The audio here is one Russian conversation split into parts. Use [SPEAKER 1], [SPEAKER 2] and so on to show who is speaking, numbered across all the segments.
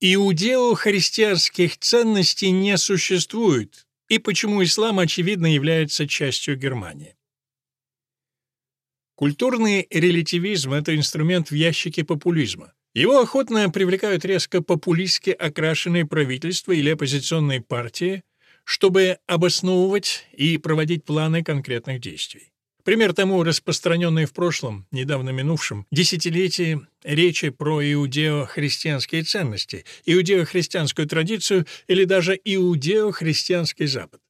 [SPEAKER 1] Иудео-христианских ценностей не существует, и почему ислам, очевидно, является частью Германии. Культурный релятивизм — это инструмент в ящике популизма. Его охотно привлекают резко популистски окрашенные правительства или оппозиционные партии, чтобы обосновывать и проводить планы конкретных действий. Пример тому распространенные в прошлом, недавно минувшем, десятилетии речи про иудео-христианские ценности, иудео-христианскую традицию или даже иудео-христианский Запад.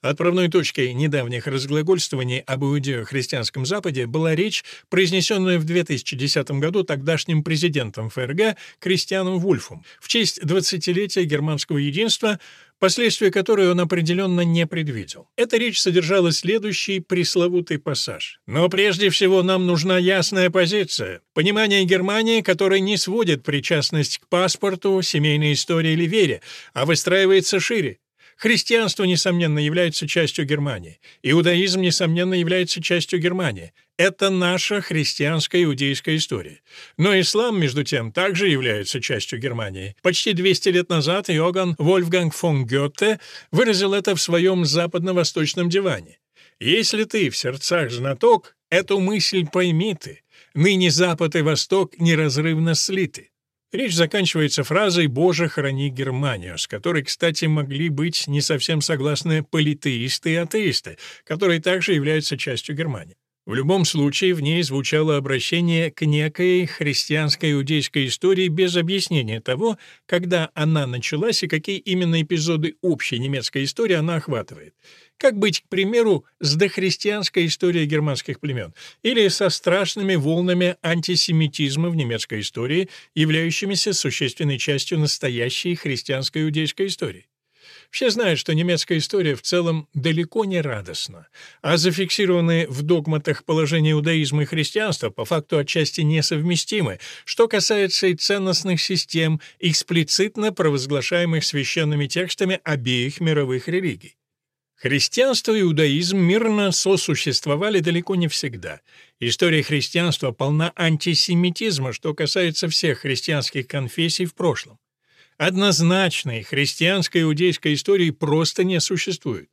[SPEAKER 1] Отправной точкой недавних разглагольствований об иудео-христианском Западе была речь, произнесенная в 2010 году тогдашним президентом ФРГ Кристианом Вульфом в честь 20-летия германского единства, последствия которой он определенно не предвидел. Эта речь содержала следующий пресловутый пассаж. «Но прежде всего нам нужна ясная позиция, понимание Германии, которое не сводит причастность к паспорту, семейной истории или вере, а выстраивается шире. Христианство, несомненно, является частью Германии. Иудаизм, несомненно, является частью Германии. Это наша христианская иудейская история. Но ислам, между тем, также является частью Германии. Почти 200 лет назад Йоган Вольфганг фон Гёте выразил это в своем западно-восточном диване. «Если ты в сердцах знаток, эту мысль пойми ты. Ныне Запад и Восток неразрывно слиты. Речь заканчивается фразой «Боже, храни Германию», с которой, кстати, могли быть не совсем согласны политеисты и атеисты, которые также являются частью Германии. В любом случае, в ней звучало обращение к некой христианской иудейской истории без объяснения того, когда она началась и какие именно эпизоды общей немецкой истории она охватывает. Как быть, к примеру, с дохристианской историей германских племен или со страшными волнами антисемитизма в немецкой истории, являющимися существенной частью настоящей христианской иудейской истории? Все знают, что немецкая история в целом далеко не радостна, а зафиксированные в догматах положения иудаизма и христианства по факту отчасти несовместимы, что касается и ценностных систем, эксплицитно провозглашаемых священными текстами обеих мировых религий. Христианство и иудаизм мирно сосуществовали далеко не всегда. История христианства полна антисемитизма, что касается всех христианских конфессий в прошлом. Однозначной христианской иудейской истории просто не существует.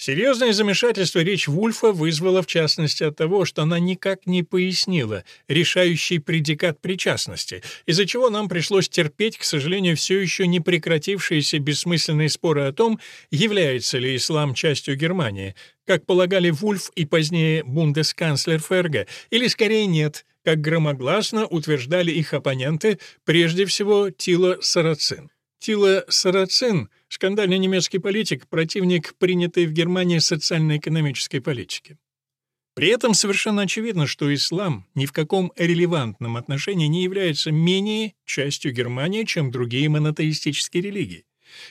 [SPEAKER 1] Серьезное замешательство речь Вульфа вызвало в частности от того, что она никак не пояснила решающий предикат причастности, из-за чего нам пришлось терпеть, к сожалению, все еще не прекратившиеся бессмысленные споры о том, является ли ислам частью Германии, как полагали Вульф и позднее бундесканцлер Ферга, или скорее нет, как громогласно утверждали их оппоненты, прежде всего Тило Сарацин. Тило Сарацин — скандальный немецкий политик, противник принятой в Германии социально-экономической политики. При этом совершенно очевидно, что ислам ни в каком релевантном отношении не является менее частью Германии, чем другие монотеистические религии.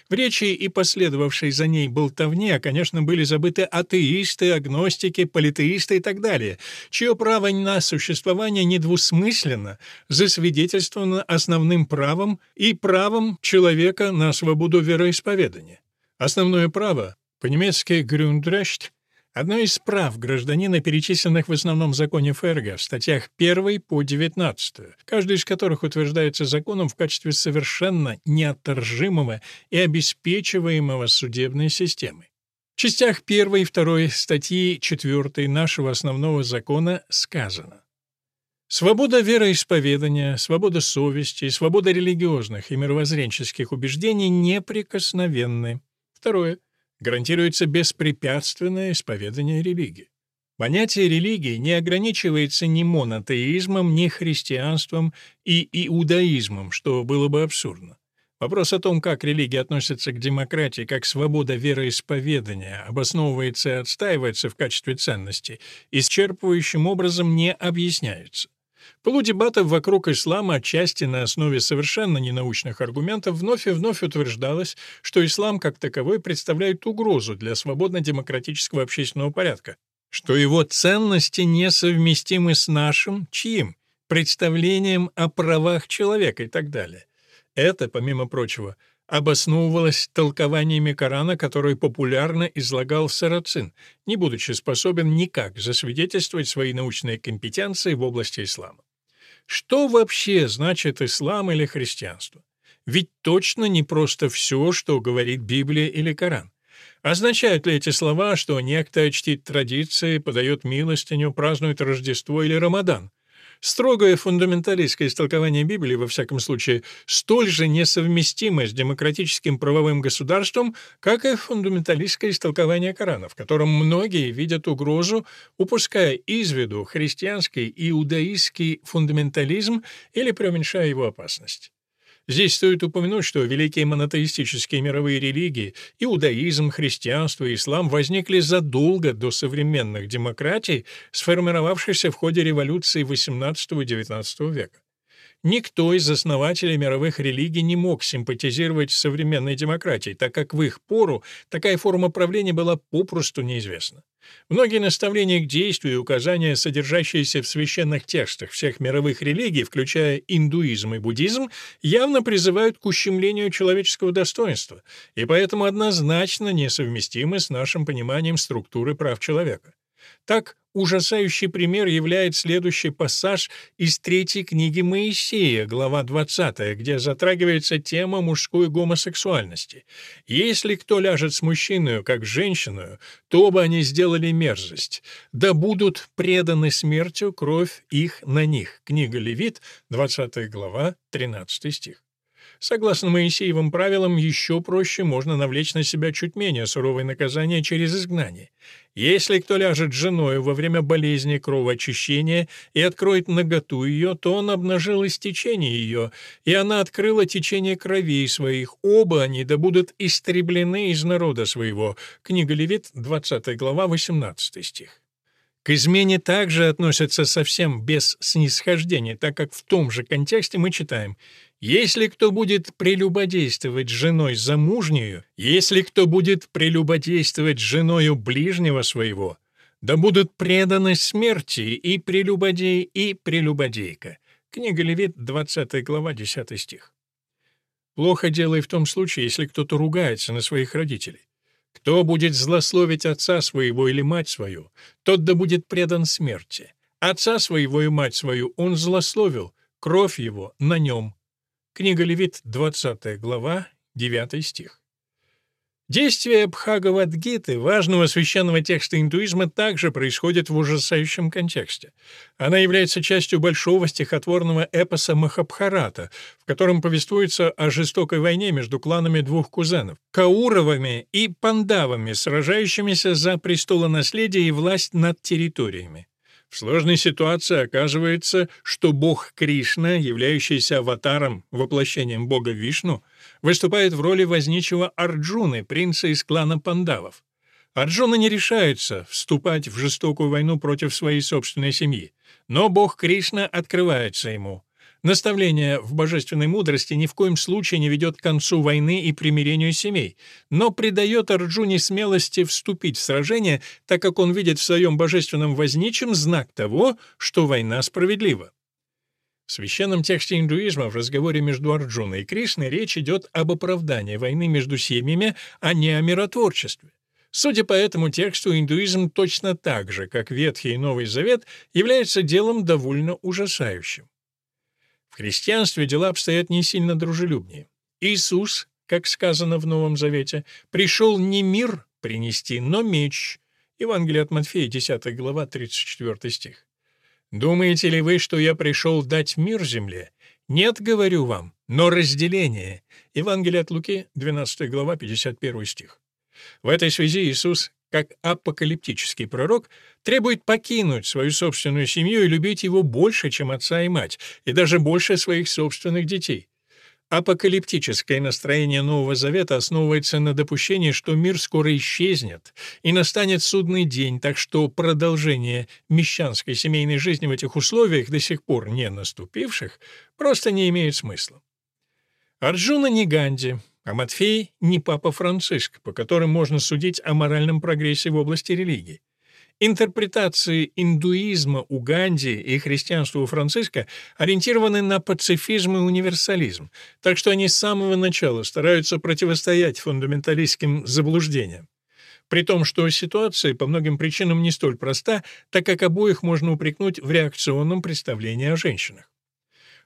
[SPEAKER 1] В речи и последовавшей за ней болтовне, конечно, были забыты атеисты, агностики, политеисты и так далее, чье право на существование недвусмысленно засвидетельствовано основным правом и правом человека на свободу вероисповедания. Основное право, по-немецки «Grundrecht», Одно из прав гражданина, перечисленных в основном законе ФРГ, в статьях 1 по 19, каждый из которых утверждается законом в качестве совершенно неотторжимого и обеспечиваемого судебной системой. В частях 1 и 2 статьи 4 нашего основного закона сказано Свобода вероисповедания, свобода совести и свобода религиозных и мировоззренческих убеждений неприкосновенны. Второе гарантируется беспрепятственное исповедание религии. Понятие религии не ограничивается ни монотеизмом, ни христианством и иудаизмом, что было бы абсурдно. Вопрос о том, как религия относится к демократии, как свобода вероисповедания обосновывается и отстаивается в качестве ценности, исчерпывающим образом не объясняется. Полудебатов вокруг ислама отчасти на основе совершенно ненаучных аргументов вновь и вновь утверждалось, что ислам как таковой представляет угрозу для свободно-демократического общественного порядка, что его ценности несовместимы с нашим, чьим, представлением о правах человека и так далее. Это, помимо прочего, обосновывалось толкованиями Корана, которые популярно излагал Сарацин, не будучи способен никак засвидетельствовать свои научные компетенции в области ислама. Что вообще значит ислам или христианство? ведь точно не просто все, что говорит Библия или Коран. Означают ли эти слова, что некто чтит традиции, подает милостыню, празднует Рождество или Рамадан? Строгое фундаменталистское истолкование Библии, во всяком случае, столь же несовместимо с демократическим правовым государством, как и фундаменталистское истолкование Корана, в котором многие видят угрозу, упуская из виду христианский и иудаистский фундаментализм или преуменьшая его опасность. Здесь стоит упомянуть, что великие монотеистические мировые религии — иудаизм, христианство и ислам — возникли задолго до современных демократий, сформировавшихся в ходе революции XVIII-XIX века. Никто из основателей мировых религий не мог симпатизировать современной демократии, так как в их пору такая форма правления была попросту неизвестна. Многие наставления к действию и указания, содержащиеся в священных текстах всех мировых религий, включая индуизм и буддизм, явно призывают к ущемлению человеческого достоинства и поэтому однозначно несовместимы с нашим пониманием структуры прав человека. Так, ужасающий пример является следующий пассаж из третьей книги Моисея, глава 20, где затрагивается тема мужской гомосексуальности. «Если кто ляжет с мужчиной, как с женщиной, то оба они сделали мерзость. Да будут преданы смертью кровь их на них». Книга Левит, 20 глава, 13 стих. Согласно Моисеевым правилам, еще проще можно навлечь на себя чуть менее суровое наказание через изгнание. Если кто ляжет с женой во время болезни кровоочищения и откроет наготу ее, то он обнажил истечение ее, и она открыла течение кровей своих. Оба они да будут истреблены из народа своего. Книга Левит, 20 глава, 18 стих. К измене также относятся совсем без снисхождения, так как в том же контексте мы читаем если кто будет прелюбодействовать с женой замужнею, если кто будет прелюбодействовать с женою ближнего своего, да будут преданы смерти и прелюбодей, и прелюбодейка». Книга Левит, 20 глава, 10 стих. Плохо дело и в том случае, если кто-то ругается на своих родителей. Кто будет злословить отца своего или мать свою, тот да будет предан смерти. Отца своего и мать свою он злословил, кровь его на нем. Книга Левит, 20 глава, 9 стих. Действие Бхагавадгиты, важного священного текста индуизма, также происходит в ужасающем контексте. Она является частью большого стихотворного эпоса Махабхарата, в котором повествуется о жестокой войне между кланами двух кузенов — Кауровыми и Пандавами, сражающимися за престолонаследие и власть над территориями. В сложной ситуации оказывается, что бог Кришна, являющийся аватаром, воплощением бога Вишну, выступает в роли возничего Арджуны, принца из клана пандавов. Арджуна не решается вступать в жестокую войну против своей собственной семьи, но бог Кришна открывается ему. Наставление в божественной мудрости ни в коем случае не ведет к концу войны и примирению семей, но придает Арджуне смелости вступить в сражение, так как он видит в своем божественном возничем знак того, что война справедлива. В священном тексте индуизма в разговоре между Арджуной и Кришной речь идет об оправдании войны между семьями, а не о миротворчестве. Судя по этому тексту, индуизм точно так же, как Ветхий и Новый Завет, является делом довольно ужасающим. В христианстве дела обстоят не сильно дружелюбнее. Иисус, как сказано в Новом Завете, пришел не мир принести, но меч. Евангелие от Матфея, 10 глава, 34 стих. «Думаете ли вы, что я пришел дать мир земле? Нет, говорю вам, но разделение». Евангелие от Луки, 12 глава, 51 стих. В этой связи Иисус как апокалиптический пророк, требует покинуть свою собственную семью и любить его больше, чем отца и мать, и даже больше своих собственных детей. Апокалиптическое настроение Нового Завета основывается на допущении, что мир скоро исчезнет, и настанет судный день, так что продолжение мещанской семейной жизни в этих условиях, до сих пор не наступивших, просто не имеет смысла. Арджуна не Ганди, а Матфей не папа Франциск, по которым можно судить о моральном прогрессе в области религии. Интерпретации индуизма у Ганди и христианства у Франциска ориентированы на пацифизм и универсализм, так что они с самого начала стараются противостоять фундаменталистским заблуждениям. При том, что ситуация по многим причинам не столь проста, так как обоих можно упрекнуть в реакционном представлении о женщинах.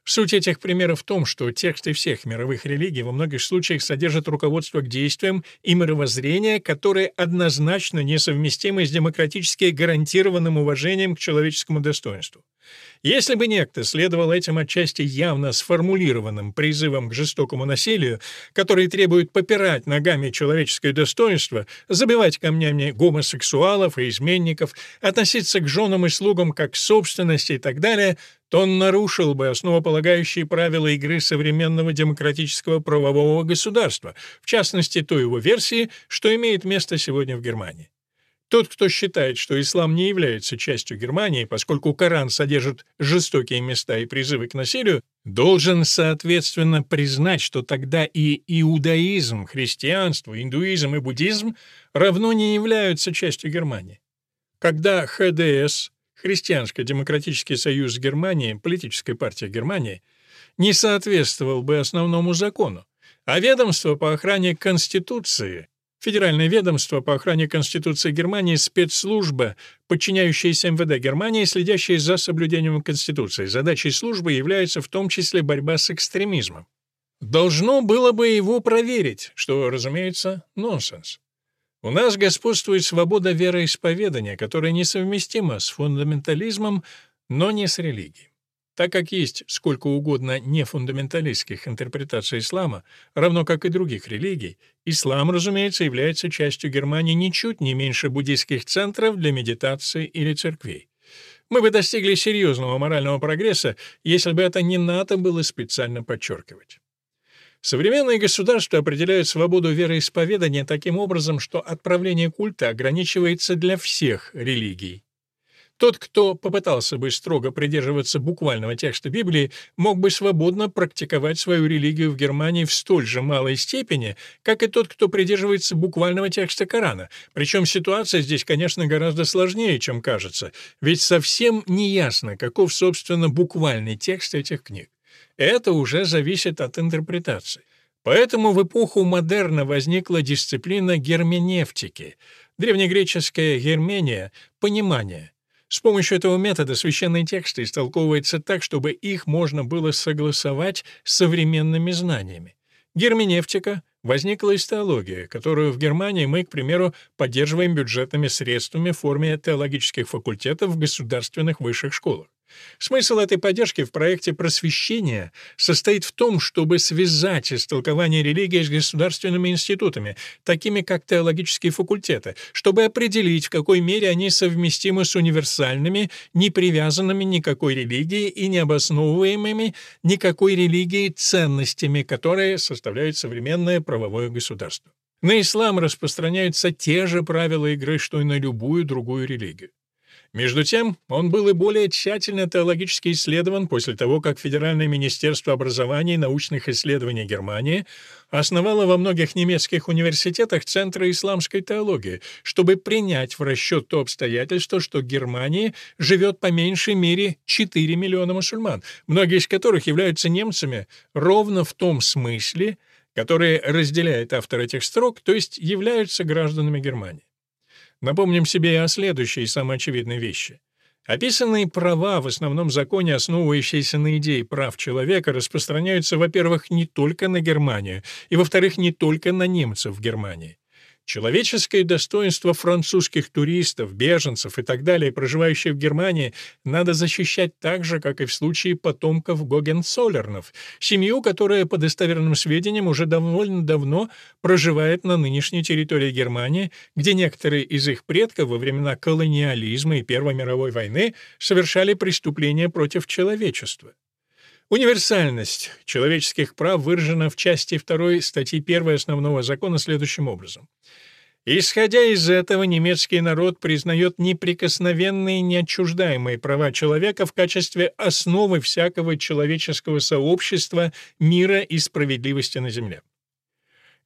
[SPEAKER 1] Суть этих примеров в том, что тексты всех мировых религий во многих случаях содержат руководство к действиям и мировоззрения, которые однозначно несовместимы с демократически гарантированным уважением к человеческому достоинству. Если бы некто следовал этим отчасти явно сформулированным призывам к жестокому насилию, который требует попирать ногами человеческое достоинство, забивать камнями гомосексуалов и изменников, относиться к женам и слугам как к собственности и так далее, то он нарушил бы основополагающие правила игры современного демократического правового государства, в частности, той его версии, что имеет место сегодня в Германии. Тот, кто считает, что ислам не является частью Германии, поскольку Коран содержит жестокие места и призывы к насилию, должен, соответственно, признать, что тогда и иудаизм, христианство, индуизм и буддизм равно не являются частью Германии. Когда ХДС, Христианско-демократический союз Германии, политическая партия Германии, не соответствовал бы основному закону, а ведомство по охране Конституции Федеральное ведомство по охране Конституции Германии — спецслужба, подчиняющаяся МВД Германии, следящая за соблюдением Конституции. Задачей службы является в том числе борьба с экстремизмом. Должно было бы его проверить, что, разумеется, нонсенс. У нас господствует свобода вероисповедания, которая несовместима с фундаментализмом, но не с религией. Так как есть сколько угодно нефундаменталистских интерпретаций ислама, равно как и других религий, ислам, разумеется, является частью Германии ничуть не меньше буддийских центров для медитации или церквей. Мы бы достигли серьезного морального прогресса, если бы это не надо было специально подчеркивать. Современные государства определяют свободу вероисповедания таким образом, что отправление культа ограничивается для всех религий. Тот, кто попытался бы строго придерживаться буквального текста Библии, мог бы свободно практиковать свою религию в Германии в столь же малой степени, как и тот, кто придерживается буквального текста Корана. Причем ситуация здесь, конечно, гораздо сложнее, чем кажется, ведь совсем не ясно, каков, собственно, буквальный текст этих книг. Это уже зависит от интерпретации. Поэтому в эпоху модерна возникла дисциплина герменевтики, древнегреческая гермения — понимание — с помощью этого метода священные тексты истолковываются так, чтобы их можно было согласовать с современными знаниями. Герменевтика возникла из теологии, которую в Германии мы, к примеру, поддерживаем бюджетными средствами в форме теологических факультетов в государственных высших школах. Смысл этой поддержки в проекте просвещения состоит в том, чтобы связать истолкование религии с государственными институтами, такими как теологические факультеты, чтобы определить, в какой мере они совместимы с универсальными, не привязанными никакой религии и не обосновываемыми никакой религией ценностями, которые составляют современное правовое государство. На ислам распространяются те же правила игры, что и на любую другую религию. Между тем, он был и более тщательно теологически исследован после того, как Федеральное министерство образования и научных исследований Германии основало во многих немецких университетах центры исламской теологии, чтобы принять в расчет то обстоятельство, что в Германии живет по меньшей мере 4 миллиона мусульман, многие из которых являются немцами ровно в том смысле, который разделяет автор этих строк, то есть являются гражданами Германии. Напомним себе и о следующей самой очевидной вещи. Описанные права в основном законе, основывающиеся на идее прав человека, распространяются, во-первых, не только на Германию, и, во-вторых, не только на немцев в Германии. Человеческое достоинство французских туристов, беженцев и так далее, проживающих в Германии, надо защищать так же, как и в случае потомков Гогенцоллернов, семью, которая, по достоверным сведениям, уже довольно давно проживает на нынешней территории Германии, где некоторые из их предков во времена колониализма и Первой мировой войны совершали преступления против человечества. Универсальность человеческих прав выражена в части 2 статьи 1 основного закона следующим образом. Исходя из этого, немецкий народ признает неприкосновенные и неотчуждаемые права человека в качестве основы всякого человеческого сообщества, мира и справедливости на земле.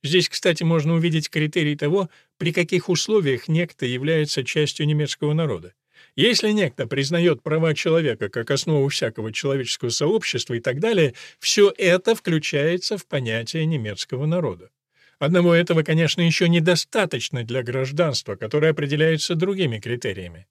[SPEAKER 1] Здесь, кстати, можно увидеть критерий того, при каких условиях некто является частью немецкого народа. Если некто признает права человека как основу всякого человеческого сообщества и так далее, все это включается в понятие немецкого народа. Одного этого, конечно, еще недостаточно для гражданства, которое определяется другими критериями.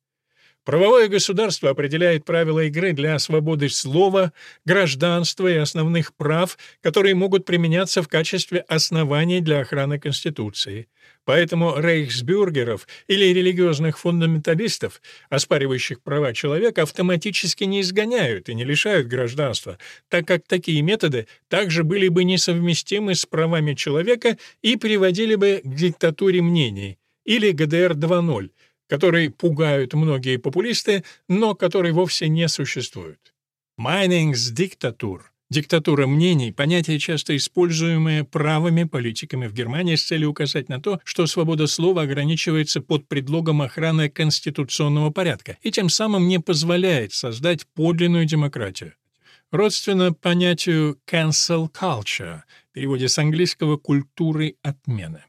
[SPEAKER 1] Правовое государство определяет правила игры для свободы слова, гражданства и основных прав, которые могут применяться в качестве оснований для охраны Конституции. Поэтому рейхсбюргеров или религиозных фундаменталистов, оспаривающих права человека, автоматически не изгоняют и не лишают гражданства, так как такие методы также были бы несовместимы с правами человека и приводили бы к диктатуре мнений или ГДР 2.0, который пугают многие популисты, но который вовсе не существует. Майнингс-диктатур Диктатура мнений — понятие, часто используемое правыми политиками в Германии с целью указать на то, что свобода слова ограничивается под предлогом охраны конституционного порядка и тем самым не позволяет создать подлинную демократию. Родственно понятию «cancel culture» в переводе с английского «культуры отмены».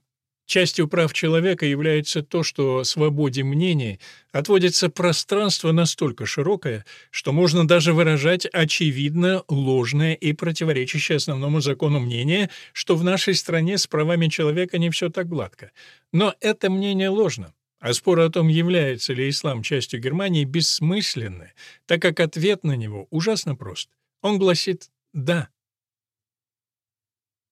[SPEAKER 1] Частью прав человека является то, что свободе мнений отводится пространство настолько широкое, что можно даже выражать очевидно ложное и противоречащее основному закону мнение, что в нашей стране с правами человека не все так гладко. Но это мнение ложно. А спор о том, является ли ислам частью Германии, бессмысленны, так как ответ на него ужасно прост. Он гласит «да».